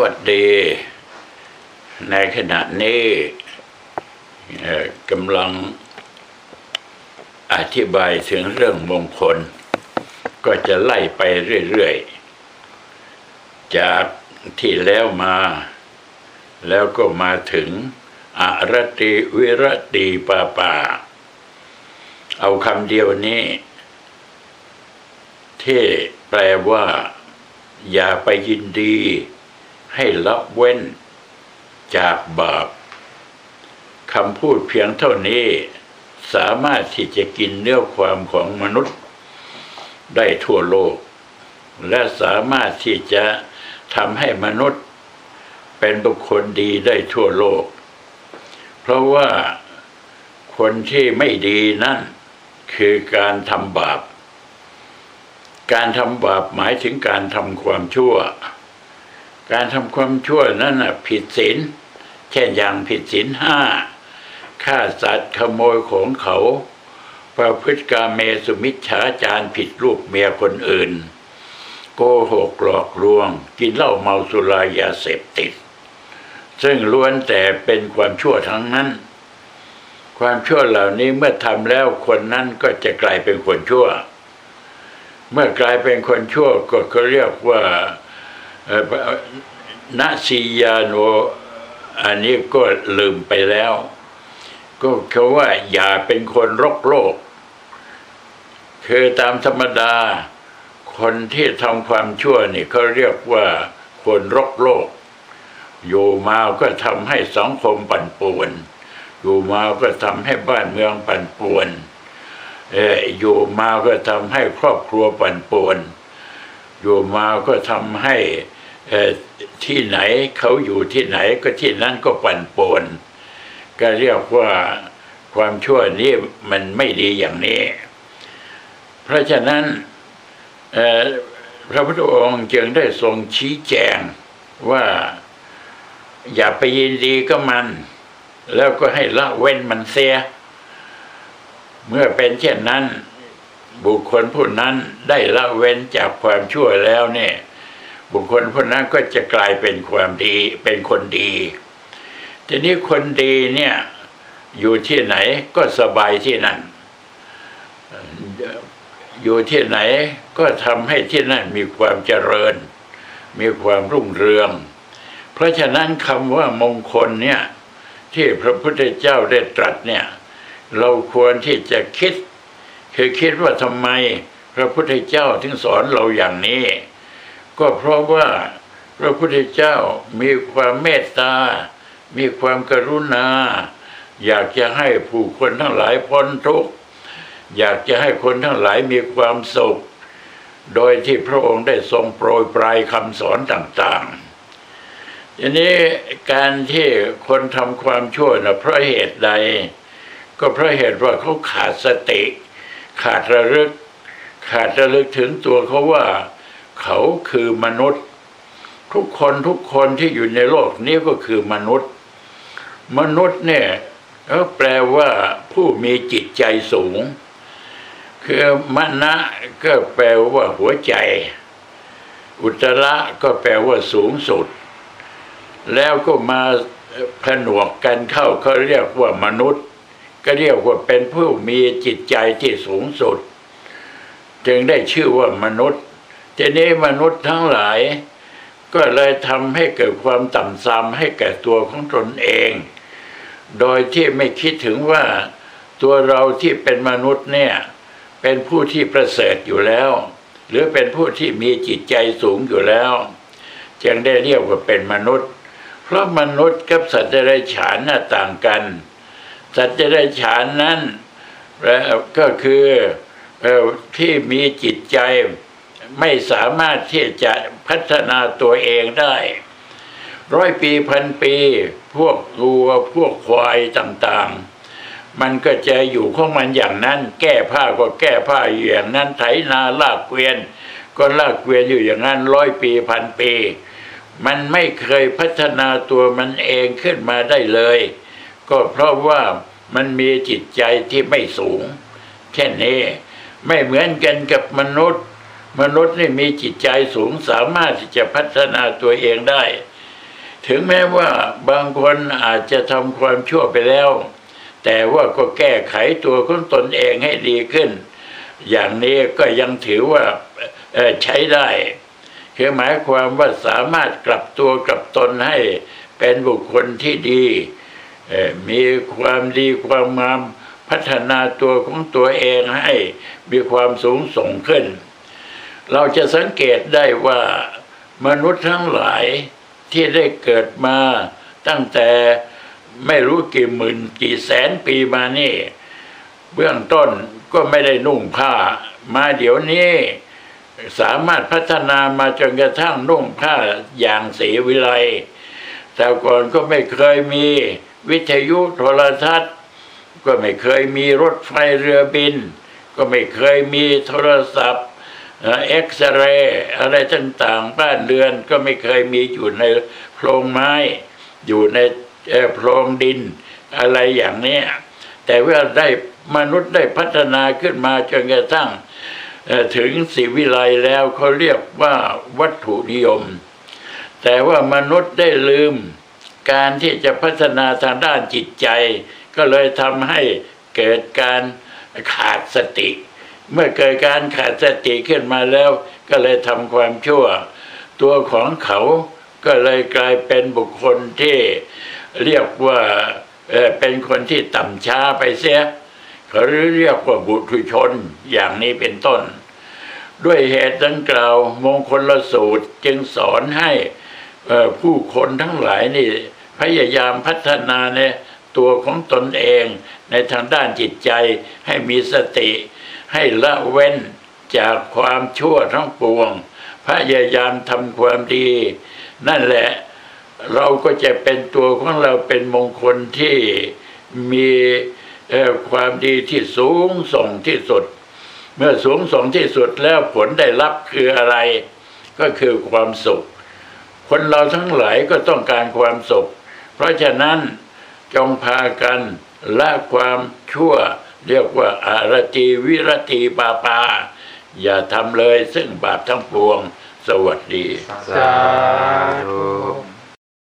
วัสดี ในขณะนี้กำลังอธิบายถึงเรื่องมงคล ก็จะไล่ไปเรื่อยๆ จากที่แล้วมา แล้วก็มาถึงอรติวิรติปาปา เอาคำเดียวนี้ ที่แปลว่า อย่าไปยินดี ให้ละเว้นจากบาปคำพูดเพียงเท่านี้สามารถที่จะกินเนื้อความของมนุษย์ ได้ทั่วโลก และสามารถที่จะทำให้มนุษย์ เป็นบุคคลดีได้ทั่วโลก เพราะว่าคนที่ไม่ดีนั่นคือการทำบาป การทำบาปหมายถึงการทำความชั่ว การทำความชั่วนั้นน่ะผิดศีลเช่นอย่างผิดศีลห้าฆ่าสัตว์ขโมยของเขาประพฤติกาเมสุมิจฉาจารผิดลูกเมียคนอื่น โกหกหลอกลวง กินเหล้าเมาสุรายาเสพติด ซึ่งล้วนแต่เป็นความชั่วทั้งนั้น ความชั่วเหล่านี้เมื่อทำแล้วคนนั้นก็จะกลายเป็นคนชั่ว เมื่อกลายเป็นคนชั่วก็เขาเรียกว่า นาซียาโนอันนี้ก็ลืมไปแล้ว ก็เขาว่าอย่าเป็นคนรกโลก คือตามธรรมดา คนที่ทำความชั่วนี่เขาเรียกว่าคนรกโลก อยู่มาก็ทำให้สังคมปั่นป่วน อยู่มาก็ทำให้บ้านเมืองปั่นป่วนเอออยู่มาก็ทำให้ครอบครัวปั่นป่วน อยู่มาก็ทำให้ที่ไหนเขาอยู่ที่ไหนก็ที่นั้นก็ปั่นป่วนก็เรียกว่าความชั่วนี้มันไม่ดีอย่างนี้ เพราะฉะนั้นพระพุทธองค์จึงได้ทรงชี้แจงว่าอย่าไปยินดีก็มัน แล้วก็ให้ละเว้นมันเสีย เมื่อเป็นเช่นนั้น บุคคลผู้นั้นได้ละเว้นจากความชั่วแล้วเนี่ย บุคคลผู้นั้นก็จะกลายเป็นความดีเป็นคนดี ทีนี้คนดีเนี่ยอยู่ที่ไหนก็สบายที่นั่น อยู่ที่ไหนก็ทำให้ที่นั่นมีความเจริญ มีความรุ่งเรือง เพราะฉะนั้นคำว่ามงคลเนี่ยที่พระพุทธเจ้าได้ตรัสเนี่ยเราควรที่จะคิด คือคิดว่าทำไมพระพุทธเจ้าถึงสอนเราอย่างนี้ ก็เพราะว่าพระพุทธเจ้ามีความเมตตา มีความกรุณา อยากจะให้ผู้คนทั้งหลายพ้นทุกข์ อยากจะให้คนทั้งหลายมีความสุข โดยที่พระองค์ได้ทรงโปรยปลายคำสอนต่างๆทีนี้การที่คนทำความชั่วนะเพราะเหตุใด ก็เพราะเหตุว่าเขาขาดสติ ขาดระลึก ขาดระลึกถึงตัวเขาว่า เขาคือมนุษย์ ทุกคนทุกคนที่อยู่ในโลกนี้ก็คือมนุษย์ มนุษย์เนี่ยก็แปลว่าผู้มีจิตใจสูง คือมณะก็แปลว่าหัวใจ อุตระก็แปลว่าสูงสุด แล้วก็มาผนวกกันเข้าเขาเรียกว่ามนุษย์ ก็เรียกว่าเป็นผู้มีจิตใจที่สูงสุด จึงได้ชื่อว่ามนุษย์ทีนี้มนุษย์ทั้งหลาย ก็เลยทำให้เกิดความต่ำทรามให้แก่ตัวของตนเอง โดยที่ไม่คิดถึงว่าตัวเราที่เป็นมนุษย์เนี่ย เป็นผู้ที่ประเสริฐอยู่แล้ว หรือเป็นผู้ที่มีจิตใจสูงอยู่แล้ว จึงได้เรียกว่าเป็นมนุษย์ เพราะมนุษย์กับสัตว์เดรัจฉานน่ะต่างกัน สัตว์เดรัจฉานนั้นก็คือที่มีจิตใจไม่สามารถที่จะพัฒนาตัวเองได้ ร้อยปีพันปี พวกวัวพวกควายต่างๆ มันก็จะอยู่ของมันอย่างนั้น แก้ผ้าก็แก้ผ้าอยู่อย่างนั้นไถนาลากเกวียน ก็ลากเกวียนอยู่อย่างนั้นร้อยปีพันปี มันไม่เคยพัฒนาตัวมันเองขึ้นมาได้เลย ก็เพราะว่ามันมีจิตใจที่ไม่สูง เช่นนี้ ไม่เหมือนกันกับมนุษย์ มนุษย์นี่มีจิตใจสูงสามารถที่จะพัฒนาตัวเองได้ ถึงแม้ว่าบางคนอาจจะทำความชั่วไปแล้ว แต่ว่าก็แก้ไขตัวของตนเองให้ดีขึ้น อย่างนี้ก็ยังถือว่าใช้ได้ คือหมายความว่าสามารถกลับตัวกลับตนให้เป็นบุคคลที่ดี มีความดีความงามพัฒนาตัวของตัวเองให้มีความสูงส่งขึ้น เราจะสังเกตได้ว่ามนุษย์ทั้งหลายที่ได้เกิดมาตั้งแต่ไม่รู้กี่หมื่นกี่แสนปีมานี่ เบื้องต้นก็ไม่ได้นุ่งผ้า มาเดี๋ยวนี้สามารถพัฒนามาจนกระทั่งนุ่งผ้าอย่างสีวิไลแต่ก่อนก็ไม่เคยมี วิทยุโทรทัศน์ ก็ไม่เคยมีรถไฟเรือบิน ก็ไม่เคยมีโทรศัพท์เอ็กซเรย์อะไรต่างๆบ้านเรือนก็ไม่เคยมีอยู่ในโพรงไม้ อยู่ในโพรงดินอะไรอย่างนี้แต่ว่าได้มนุษย์ได้พัฒนาขึ้นมาจนกระทั่งถึงสิวิไลแล้วเขาเรียกว่าวัตถุนิยม แต่ว่ามนุษย์ได้ลืม การที่จะพัฒนาทางด้านจิตใจ ก็เลยทำให้เกิดการขาดสติ เมื่อเกิดการขาดสติขึ้นมาแล้ว ก็เลยทำความชั่ว ตัวของเขาก็เลยกลายเป็นบุคคลที่เรียกว่าเเป็นคนที่ต่ำช้าไปเสียเขาเรียกว่าบุตุชนอย่างนี้เป็นต้น ด้วยเหตุดังกล่าวมงคลละสูตรจึงสอนให้ ผู้คนทั้งหลายนี่พยายามพัฒนาในตัวของตนเองในทางด้านจิตใจให้มีสติ ให้ละเว้นจากความชั่วทั้งปวง พยายามทำความดี นั่นแหละเราก็จะเป็นตัวของเราเป็นมงคลที่มีความดีที่สูงส่งที่สุด เมื่อสูงส่งที่สุดแล้วผลได้รับคืออะไร ก็คือความสุข คนเราทั้งหลายก็ต้องการความสุข เพราะฉะนั้นจงพากันละความชั่ว เรียกว่าอารตีวิรตีปาปา อย่าทำเลยซึ่งบาปทั้งปวง สวัสดี สาธุ